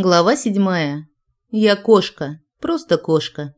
Глава седьмая. Я кошка, просто кошка.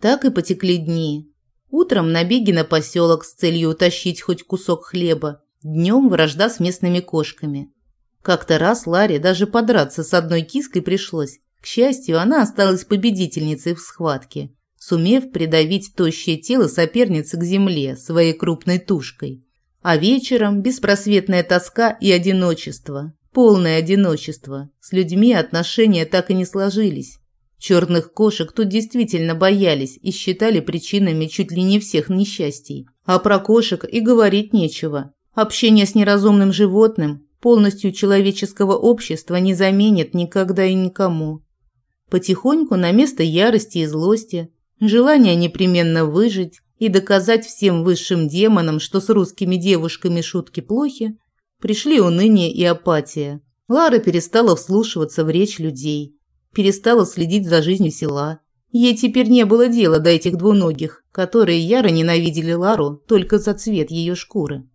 Так и потекли дни. Утром набеги на поселок с целью утащить хоть кусок хлеба. Днем вражда с местными кошками. Как-то раз Ларе даже подраться с одной киской пришлось. К счастью, она осталась победительницей в схватке, сумев придавить тощее тело соперницы к земле своей крупной тушкой. А вечером беспросветная тоска и одиночество, Полное одиночество. С людьми отношения так и не сложились. Черных кошек тут действительно боялись и считали причинами чуть ли не всех несчастий. А про кошек и говорить нечего. Общение с неразумным животным полностью человеческого общества не заменит никогда и никому. Потихоньку на место ярости и злости, желания непременно выжить и доказать всем высшим демонам, что с русскими девушками шутки плохи, Пришли уныние и апатия. Лара перестала вслушиваться в речь людей, перестала следить за жизнью села. Ей теперь не было дела до этих двуногих, которые яро ненавидели Лару только за цвет ее шкуры.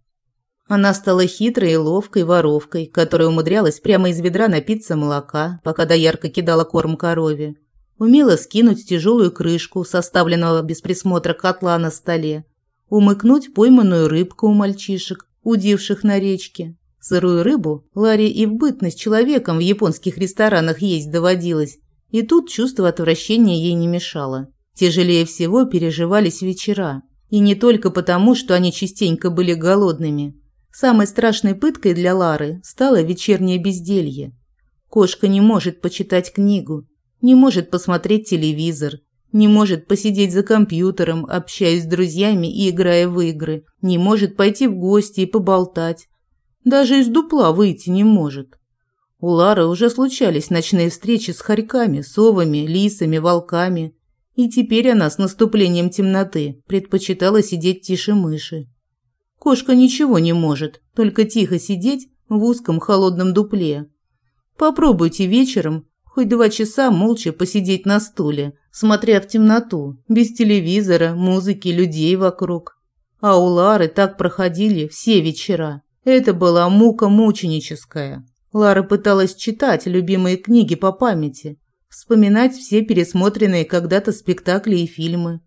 Она стала хитрой и ловкой воровкой, которая умудрялась прямо из ведра напиться молока, пока доярка кидала корм корове. Умела скинуть тяжелую крышку, составленного без присмотра котла на столе, умыкнуть пойманную рыбку у мальчишек, удивших на речке. Сырую рыбу Ларе и в бытность человеком в японских ресторанах есть доводилось, и тут чувство отвращения ей не мешало. Тяжелее всего переживались вечера. И не только потому, что они частенько были голодными. Самой страшной пыткой для Лары стало вечернее безделье. Кошка не может почитать книгу, не может посмотреть телевизор, не может посидеть за компьютером, общаясь с друзьями и играя в игры, не может пойти в гости и поболтать. Даже из дупла выйти не может. У Лары уже случались ночные встречи с хорьками, совами, лисами, волками. И теперь она с наступлением темноты предпочитала сидеть тише мыши. Кошка ничего не может, только тихо сидеть в узком холодном дупле. Попробуйте вечером хоть два часа молча посидеть на стуле, смотря в темноту, без телевизора, музыки, людей вокруг. А у Лары так проходили все вечера. Это была мука мученическая. Лара пыталась читать любимые книги по памяти, вспоминать все пересмотренные когда-то спектакли и фильмы.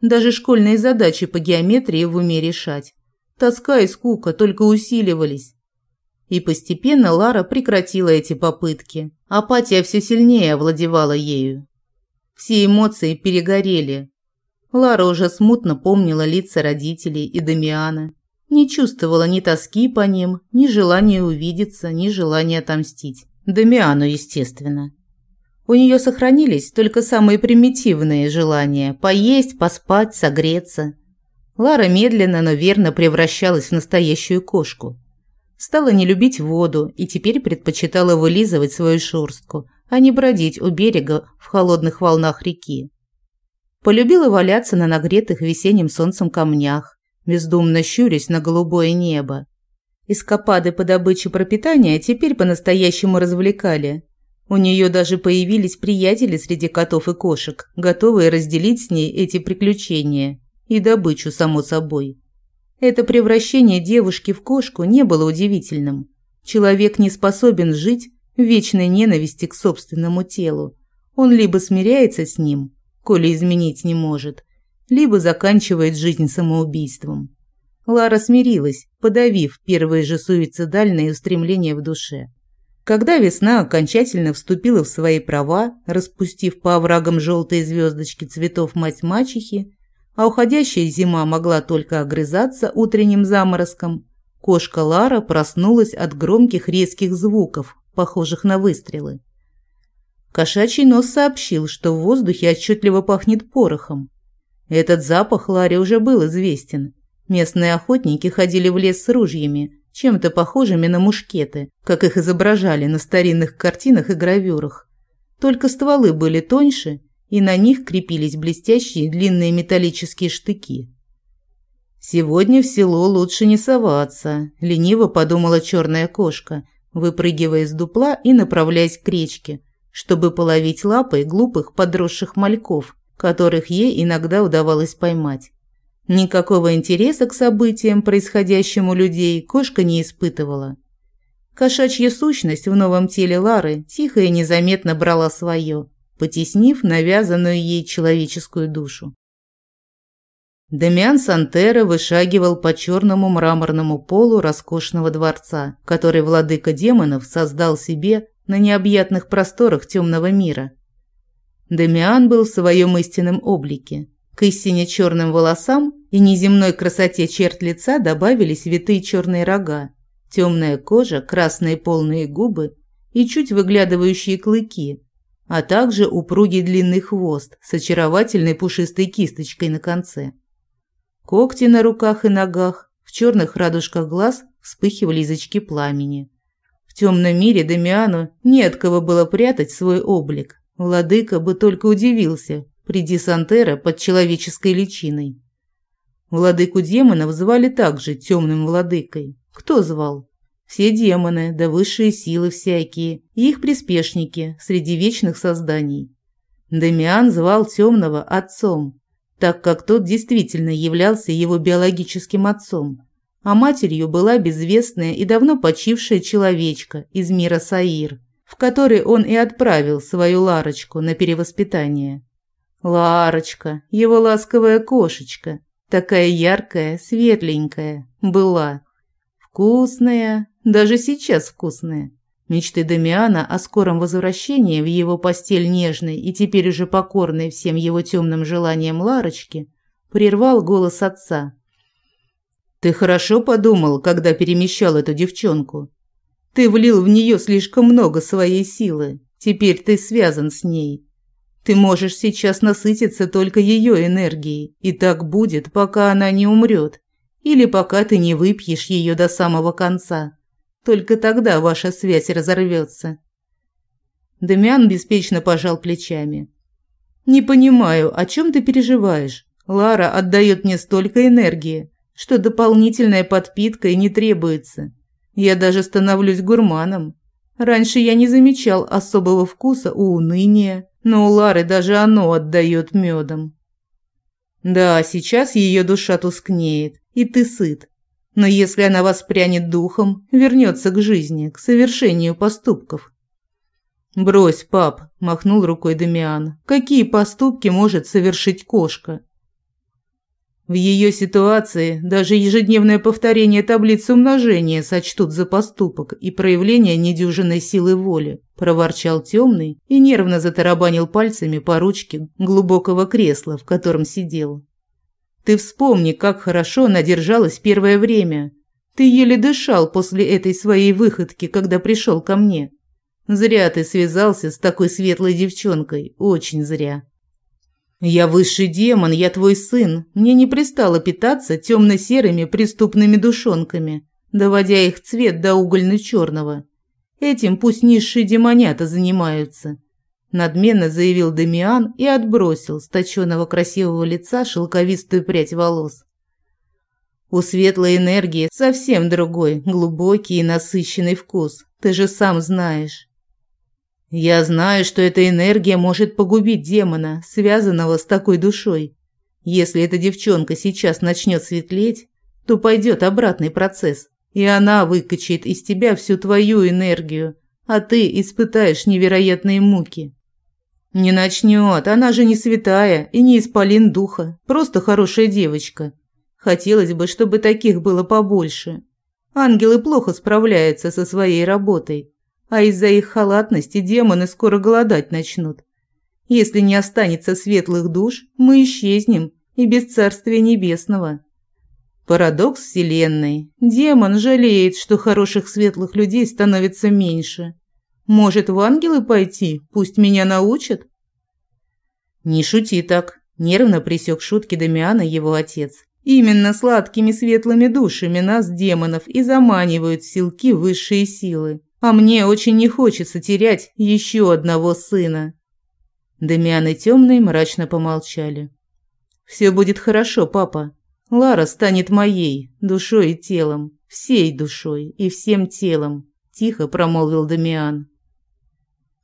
Даже школьные задачи по геометрии в уме решать. Тоска и скука только усиливались. И постепенно Лара прекратила эти попытки. Апатия все сильнее овладевала ею. Все эмоции перегорели. Лара уже смутно помнила лица родителей и Дамиана. Не чувствовала ни тоски по ним, ни желания увидеться, ни желания отомстить. Дамиану, естественно. У нее сохранились только самые примитивные желания – поесть, поспать, согреться. Лара медленно, но верно превращалась в настоящую кошку. Стала не любить воду и теперь предпочитала вылизывать свою шерстку, а не бродить у берега в холодных волнах реки. Полюбила валяться на нагретых весенним солнцем камнях, бездумно щурясь на голубое небо. Эскапады по добыче пропитания теперь по-настоящему развлекали. У нее даже появились приятели среди котов и кошек, готовые разделить с ней эти приключения и добычу, само собой. Это превращение девушки в кошку не было удивительным. Человек не способен жить в вечной ненависти к собственному телу. Он либо смиряется с ним, коли изменить не может, либо заканчивает жизнь самоубийством. Лара смирилась, подавив первые же суицидальные устремления в душе. Когда весна окончательно вступила в свои права, распустив по оврагам желтые звездочки цветов мать-мачехи, а уходящая зима могла только огрызаться утренним заморозком, кошка Лара проснулась от громких резких звуков, похожих на выстрелы. Кошачий нос сообщил, что в воздухе отчетливо пахнет порохом. Этот запах Ларе уже был известен. Местные охотники ходили в лес с ружьями, чем-то похожими на мушкеты, как их изображали на старинных картинах и гравюрах. Только стволы были тоньше и на них крепились блестящие длинные металлические штыки. «Сегодня в село лучше не соваться», – лениво подумала черная кошка, выпрыгивая из дупла и направляясь к речке, чтобы половить лапой глупых подросших мальков, которых ей иногда удавалось поймать. Никакого интереса к событиям, происходящим у людей, кошка не испытывала. Кошачья сущность в новом теле Лары тихо и незаметно брала свое, потеснив навязанную ей человеческую душу. Дамиан Сантера вышагивал по черному мраморному полу роскошного дворца, который владыка демонов создал себе на необъятных просторах темного мира. Дамиан был в своем истинном облике. К истине черным волосам и неземной красоте черт лица добавились витые черные рога, темная кожа, красные полные губы и чуть выглядывающие клыки, а также упругий длинный хвост с очаровательной пушистой кисточкой на конце. Когти на руках и ногах, в черных радужках глаз вспыхивали язычки пламени. В темном мире Дамиану не от кого было прятать свой облик. Владыка бы только удивился, приди Сантера под человеческой личиной. Владыку демонов звали также темным владыкой. Кто звал? Все демоны, да высшие силы всякие, и их приспешники среди вечных созданий. Дамиан звал темного отцом, так как тот действительно являлся его биологическим отцом, а матерью была безвестная и давно почившая человечка из мира Саир, в который он и отправил свою Ларочку на перевоспитание. Ларочка, его ласковая кошечка, такая яркая, светленькая, была. Вкусная, даже сейчас вкусная. Мечты Дамиана о скором возвращении в его постель нежной и теперь уже покорной всем его темным желаниям Ларочки прервал голос отца. «Ты хорошо подумал, когда перемещал эту девчонку. Ты влил в нее слишком много своей силы. Теперь ты связан с ней. Ты можешь сейчас насытиться только ее энергией, и так будет, пока она не умрет, или пока ты не выпьешь ее до самого конца. Только тогда ваша связь разорвется. Демиан беспечно пожал плечами. «Не понимаю, о чем ты переживаешь? Лара отдает мне столько энергии, что дополнительная подпитка и не требуется. Я даже становлюсь гурманом. Раньше я не замечал особого вкуса у уныния, но у Лары даже оно отдает медом. Да, сейчас ее душа тускнеет, и ты сыт. Но если она воспрянет духом, вернется к жизни, к совершению поступков. «Брось, пап», – махнул рукой Дамиан. «Какие поступки может совершить кошка?» В ее ситуации даже ежедневное повторение таблицы умножения сочтут за поступок и проявление недюжинной силы воли, проворчал темный и нервно затарабанил пальцами по ручке глубокого кресла, в котором сидел. Ты вспомни, как хорошо она держалась первое время. Ты еле дышал после этой своей выходки, когда пришел ко мне. Зря ты связался с такой светлой девчонкой, очень зря. «Я высший демон, я твой сын. Мне не пристало питаться темно-серыми преступными душонками, доводя их цвет до угольно-черного. Этим пусть низшие демонята занимаются», – надменно заявил Дамиан и отбросил с точенного красивого лица шелковистую прядь волос. У светлой энергии совсем другой, глубокий и насыщенный вкус, ты же сам знаешь. Я знаю, что эта энергия может погубить демона, связанного с такой душой. Если эта девчонка сейчас начнет светлеть, то пойдет обратный процесс, и она выкачает из тебя всю твою энергию, а ты испытаешь невероятные муки. Не начнет, она же не святая и не исполин духа, просто хорошая девочка. Хотелось бы, чтобы таких было побольше. Ангелы плохо справляются со своей работой, а из-за их халатности демоны скоро голодать начнут. Если не останется светлых душ, мы исчезнем и без Царствия Небесного. Парадокс Вселенной. Демон жалеет, что хороших светлых людей становится меньше. Может, в ангелы пойти? Пусть меня научат? Не шути так. Нервно присек шутки Дамиана его отец. Именно сладкими светлыми душами нас, демонов, и заманивают силки высшие силы. А мне очень не хочется терять еще одного сына. Демиан и Темный мрачно помолчали. «Все будет хорошо, папа. Лара станет моей, душой и телом, всей душой и всем телом», – тихо промолвил Дамиан.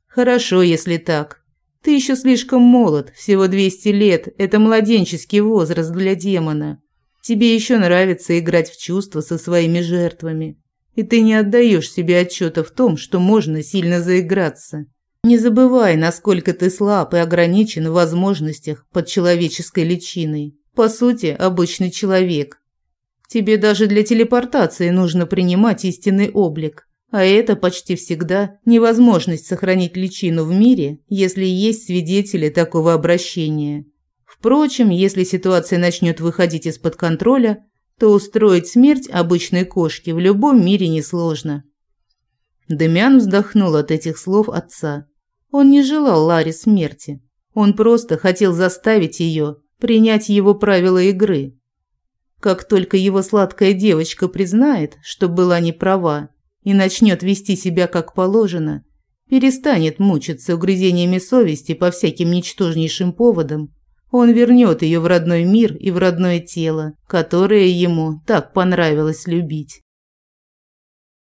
«Хорошо, если так. Ты еще слишком молод, всего 200 лет – это младенческий возраст для демона. Тебе еще нравится играть в чувства со своими жертвами. И ты не отдаешь себе отчета в том, что можно сильно заиграться. Не забывай, насколько ты слаб и ограничен в возможностях под человеческой личиной. По сути, обычный человек. Тебе даже для телепортации нужно принимать истинный облик. А это почти всегда невозможность сохранить личину в мире, если есть свидетели такого обращения. Впрочем, если ситуация начнет выходить из-под контроля, то устроить смерть обычной кошки в любом мире несложно. Демян вздохнул от этих слов отца. Он не желал Ларе смерти. Он просто хотел заставить ее принять его правила игры. Как только его сладкая девочка признает, что была не права, и начнет вести себя как положено, перестанет мучиться угрызениями совести по всяким ничтожнейшим поводам, он вернет ее в родной мир и в родное тело, которое ему так понравилось любить.